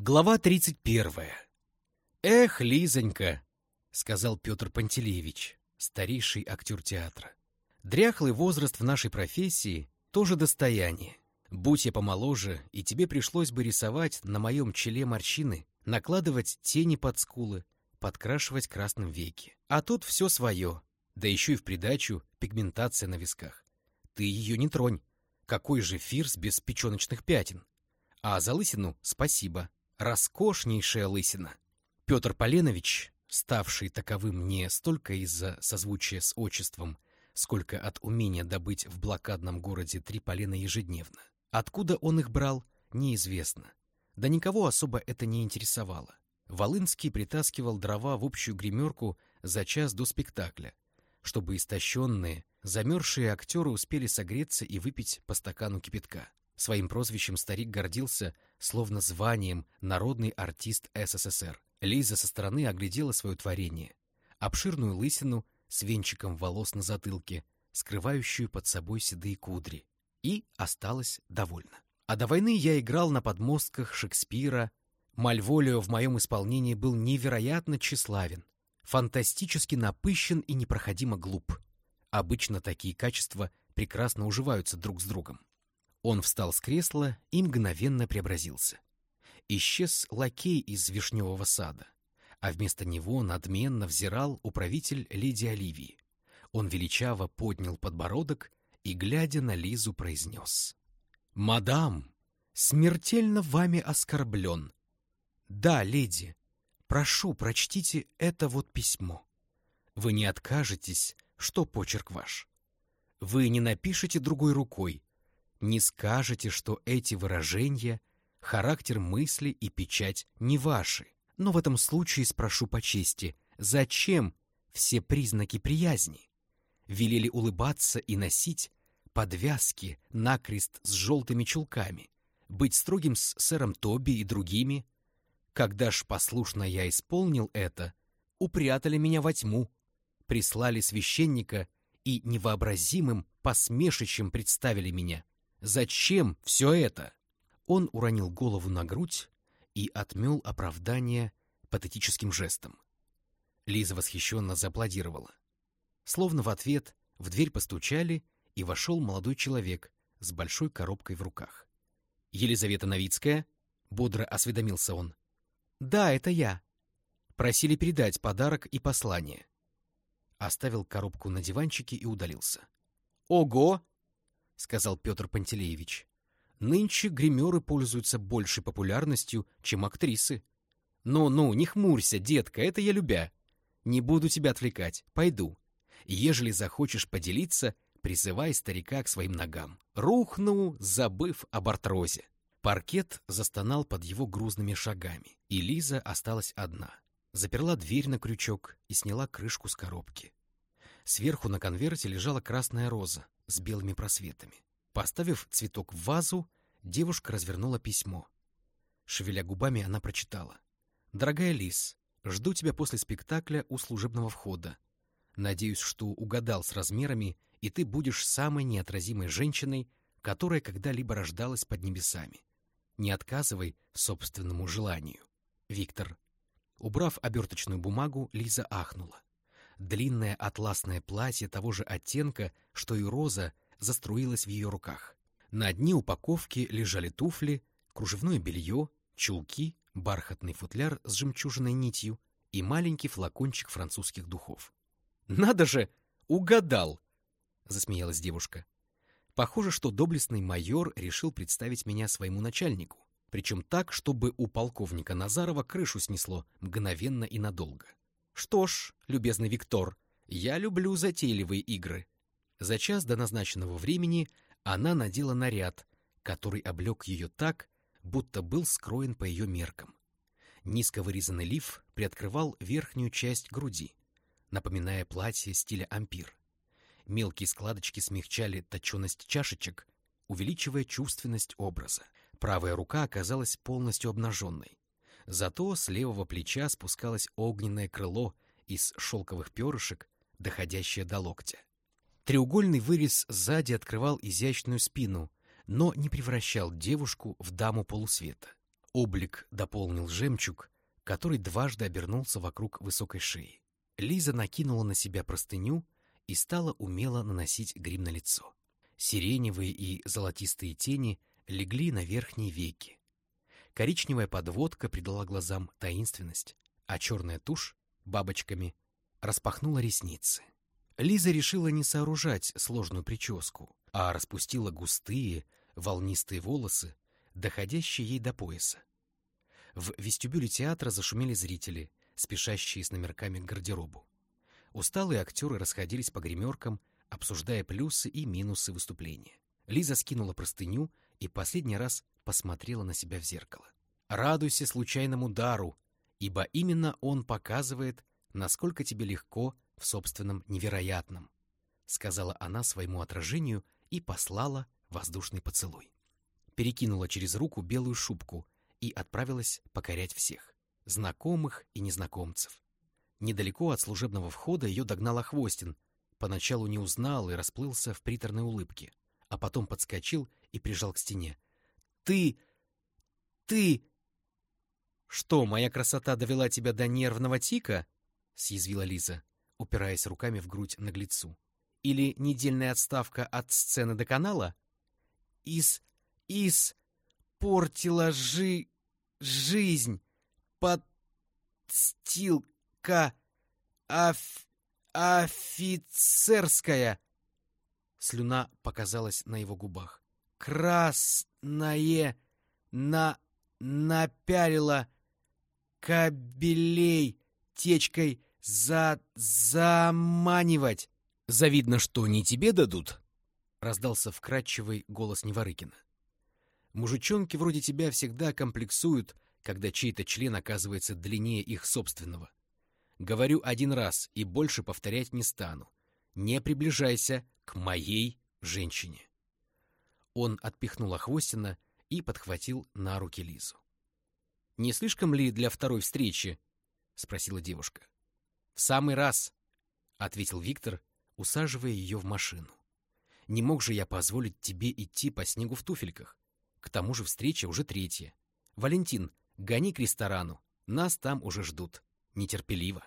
Глава тридцать первая. «Эх, Лизонька!» — сказал Петр Пантелеевич, старейший актер театра. «Дряхлый возраст в нашей профессии — тоже достояние. Будь я помоложе, и тебе пришлось бы рисовать на моем челе морщины, накладывать тени под скулы, подкрашивать красным веки. А тут все свое, да еще и в придачу пигментация на висках. Ты ее не тронь. Какой же фирс без печеночных пятен? А за лысину спасибо роскошнейшая лысина. Петр Поленович, ставший таковым не столько из-за созвучия с отчеством, сколько от умения добыть в блокадном городе три полена ежедневно. Откуда он их брал, неизвестно. Да никого особо это не интересовало. Волынский притаскивал дрова в общую гримерку за час до спектакля, чтобы истощенные, замерзшие актеры успели согреться и выпить по стакану кипятка. Своим прозвищем старик гордился, словно званием «Народный артист СССР». Лиза со стороны оглядела свое творение. Обширную лысину с венчиком волос на затылке, скрывающую под собой седые кудри. И осталась довольна. А до войны я играл на подмостках Шекспира. Мальволио в моем исполнении был невероятно тщеславен, фантастически напыщен и непроходимо глуп. Обычно такие качества прекрасно уживаются друг с другом. Он встал с кресла и мгновенно преобразился. Исчез лакей из вишневого сада, а вместо него надменно взирал управитель леди Оливии. Он величаво поднял подбородок и, глядя на Лизу, произнес. «Мадам, смертельно вами оскорблен. Да, леди, прошу, прочтите это вот письмо. Вы не откажетесь, что почерк ваш. Вы не напишете другой рукой, не скажете, что эти выражения, характер мысли и печать не ваши. Но в этом случае спрошу по чести, зачем все признаки приязни? Велели улыбаться и носить подвязки накрест с желтыми чулками, быть строгим с сэром Тоби и другими. Когда ж послушно я исполнил это, упрятали меня во тьму, прислали священника и невообразимым посмешищем представили меня. Зачем все это? Он уронил голову на грудь и отмел оправдание патетическим жестом. Лиза восхищенно зааплодировала. Словно в ответ в дверь постучали, и вошел молодой человек с большой коробкой в руках. «Елизавета Новицкая?» — бодро осведомился он. «Да, это я». Просили передать подарок и послание. Оставил коробку на диванчике и удалился. «Ого!» — сказал Петр Пантелеевич. «Нынче гримеры пользуются большей популярностью, чем актрисы. Ну-ну, не хмурься, детка, это я любя. Не буду тебя отвлекать, пойду. Ежели захочешь поделиться, призывай старика к своим ногам. Рухну, забыв об артрозе». Паркет застонал под его грузными шагами, и Лиза осталась одна. Заперла дверь на крючок и сняла крышку с коробки. Сверху на конверте лежала красная роза, с белыми просветами. Поставив цветок в вазу, девушка развернула письмо. Шевеля губами, она прочитала. «Дорогая Лис, жду тебя после спектакля у служебного входа. Надеюсь, что угадал с размерами, и ты будешь самой неотразимой женщиной, которая когда-либо рождалась под небесами. Не отказывай собственному желанию. Виктор». Убрав оберточную бумагу, Лиза ахнула. Длинное атласное платье того же оттенка, что и роза, заструилось в ее руках. На дне упаковки лежали туфли, кружевное белье, чулки, бархатный футляр с жемчужиной нитью и маленький флакончик французских духов. «Надо же! Угадал!» — засмеялась девушка. «Похоже, что доблестный майор решил представить меня своему начальнику, причем так, чтобы у полковника Назарова крышу снесло мгновенно и надолго. Что ж, любезный Виктор, я люблю затейливые игры. За час до назначенного времени она надела наряд, который облег ее так, будто был скроен по ее меркам. Низко вырезанный лиф приоткрывал верхнюю часть груди, напоминая платье стиля ампир. Мелкие складочки смягчали точеность чашечек, увеличивая чувственность образа. Правая рука оказалась полностью обнаженной. Зато с левого плеча спускалось огненное крыло из шелковых перышек, доходящее до локтя. Треугольный вырез сзади открывал изящную спину, но не превращал девушку в даму полусвета. Облик дополнил жемчуг, который дважды обернулся вокруг высокой шеи. Лиза накинула на себя простыню и стала умело наносить грим на лицо. Сиреневые и золотистые тени легли на верхние веки. Коричневая подводка придала глазам таинственность, а черная тушь бабочками распахнула ресницы. Лиза решила не сооружать сложную прическу, а распустила густые, волнистые волосы, доходящие ей до пояса. В вестибюле театра зашумели зрители, спешащие с номерками к гардеробу. Усталые актеры расходились по гримеркам, обсуждая плюсы и минусы выступления. Лиза скинула простыню и последний раз посмотрела на себя в зеркало. «Радуйся случайному дару, ибо именно он показывает, насколько тебе легко в собственном невероятном», сказала она своему отражению и послала воздушный поцелуй. Перекинула через руку белую шубку и отправилась покорять всех, знакомых и незнакомцев. Недалеко от служебного входа ее догнал Охвостин, поначалу не узнал и расплылся в приторной улыбке, а потом подскочил и прижал к стене. «Ты! Ты!» «Что, моя красота довела тебя до нервного тика?» — съязвила Лиза, упираясь руками в грудь наглецу. «Или недельная отставка от сцены до канала?» «Из... из... портила жи... жизнь... подстилка... оф... офицерская...» Слюна показалась на его губах. «Красное... на... напялила...» кабелей течкой за... заманивать. Завидно, что не тебе дадут, — раздался вкрадчивый голос Неворыкина. Мужичонки вроде тебя всегда комплексуют, когда чей-то член оказывается длиннее их собственного. Говорю один раз и больше повторять не стану. Не приближайся к моей женщине. Он отпихнул Охвостина и подхватил на руки Лизу. «Не слишком ли для второй встречи?» — спросила девушка. «В самый раз», — ответил Виктор, усаживая ее в машину. «Не мог же я позволить тебе идти по снегу в туфельках. К тому же встреча уже третья. Валентин, гони к ресторану. Нас там уже ждут. Нетерпеливо».